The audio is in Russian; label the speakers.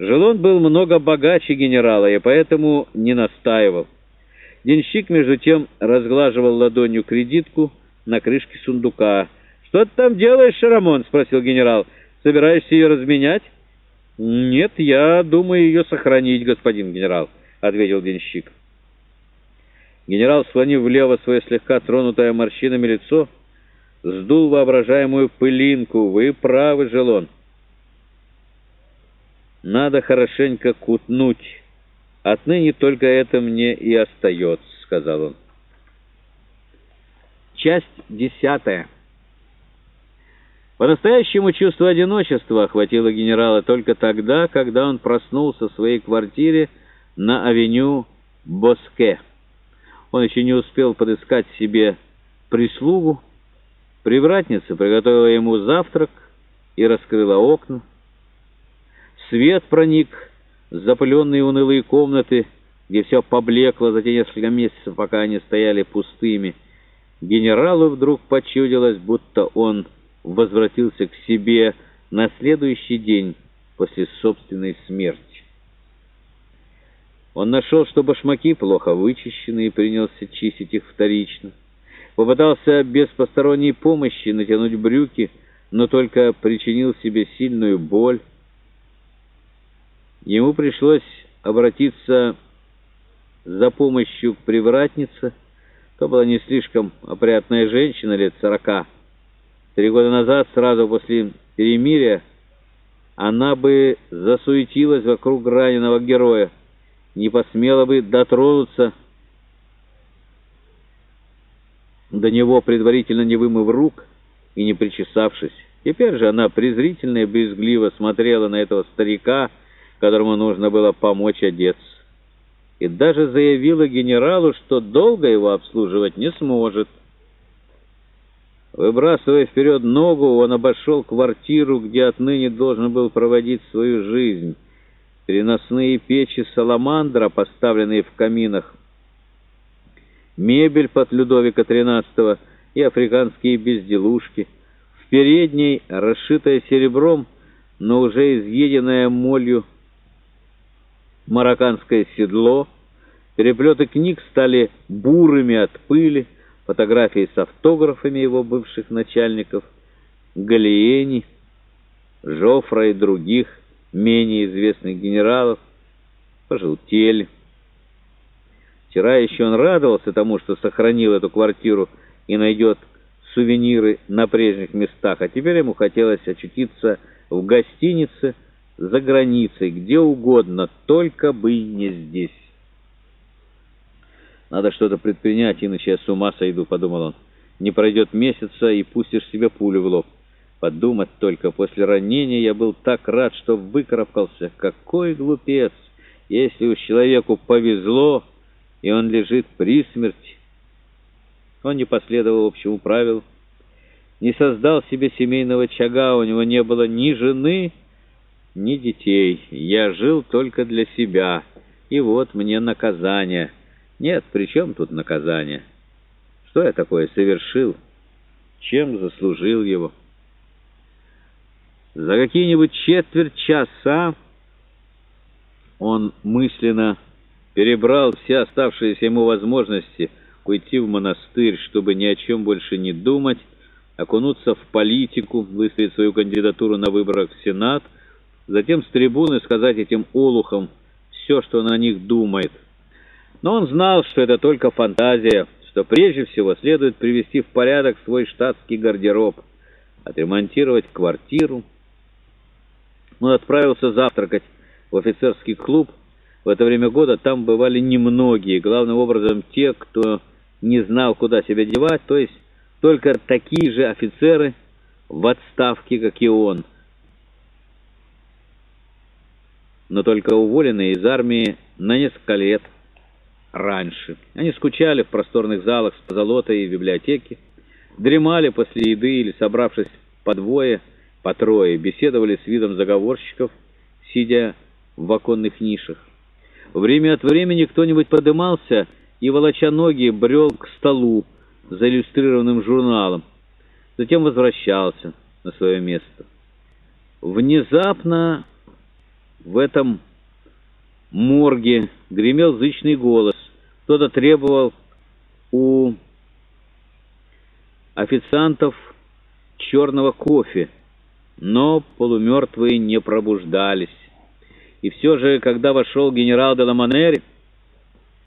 Speaker 1: Желон был много богаче генерала и поэтому не настаивал. Денщик, между тем, разглаживал ладонью кредитку на крышке сундука. «Что ты там делаешь, Шарамон?» — спросил генерал. «Собираешься ее разменять?» «Нет, я думаю ее сохранить, господин генерал», — ответил денщик. Генерал, склонив влево свое слегка тронутое морщинами лицо, сдул воображаемую пылинку. «Вы правы, Желон». Надо хорошенько кутнуть. Отныне только это мне и остается, — сказал он. Часть десятая. По-настоящему чувство одиночества охватило генерала только тогда, когда он проснулся в своей квартире на авеню Боске. Он еще не успел подыскать себе прислугу. Привратница приготовила ему завтрак и раскрыла окна. Свет проник в запыленные унылые комнаты, где все поблекло за те несколько месяцев, пока они стояли пустыми. Генералу вдруг почудилось, будто он возвратился к себе на следующий день после собственной смерти. Он нашел, что башмаки плохо вычищены, и принялся чистить их вторично. Попытался без посторонней помощи натянуть брюки, но только причинил себе сильную боль. Ему пришлось обратиться за помощью к привратнице. То была не слишком опрятная женщина лет сорока. Три года назад, сразу после перемирия, она бы засуетилась вокруг раненого героя, не посмела бы дотронуться до него, предварительно не вымыв рук и не причесавшись. Теперь же она презрительно и брезгливо смотрела на этого старика, которому нужно было помочь одеться. И даже заявила генералу, что долго его обслуживать не сможет. Выбрасывая вперед ногу, он обошел квартиру, где отныне должен был проводить свою жизнь. Переносные печи «Саламандра», поставленные в каминах, мебель под Людовика XIII и африканские безделушки. В передней, расшитая серебром, но уже изъеденная молью, марокканское седло, переплеты книг стали бурыми от пыли, фотографии с автографами его бывших начальников, Галиени, Жофра и других менее известных генералов пожелтели. Вчера еще он радовался тому, что сохранил эту квартиру и найдет сувениры на прежних местах, а теперь ему хотелось очутиться в гостинице, за границей, где угодно, только бы не здесь. Надо что-то предпринять, иначе я с ума сойду, подумал он. Не пройдет месяца, и пустишь себе пулю в лоб. Подумать только, после ранения я был так рад, что выкарабкался. Какой глупец! Если уж человеку повезло, и он лежит при смерти. Он не последовал общему правилу, не создал себе семейного чага, у него не было ни жены, ни детей. Я жил только для себя, и вот мне наказание. Нет, при чем тут наказание? Что я такое совершил? Чем заслужил его? За какие-нибудь четверть часа он мысленно перебрал все оставшиеся ему возможности уйти в монастырь, чтобы ни о чем больше не думать, окунуться в политику, выставить свою кандидатуру на выборах в Сенат — затем с трибуны сказать этим олухам все, что он о них думает. Но он знал, что это только фантазия, что прежде всего следует привести в порядок свой штатский гардероб, отремонтировать квартиру. Он отправился завтракать в офицерский клуб. В это время года там бывали немногие, главным образом те, кто не знал, куда себя девать, то есть только такие же офицеры в отставке, как и он – но только уволенные из армии на несколько лет раньше. Они скучали в просторных залах с позолотой и в библиотеке, дремали после еды или, собравшись по двое, по трое, беседовали с видом заговорщиков, сидя в оконных нишах. Время от времени кто-нибудь подымался и, волоча ноги, брел к столу за иллюстрированным журналом, затем возвращался на свое место. Внезапно В этом морге гремел зычный голос. Кто-то требовал у официантов черного кофе, но полумертвые не пробуждались. И все же, когда вошел генерал де Ламанери,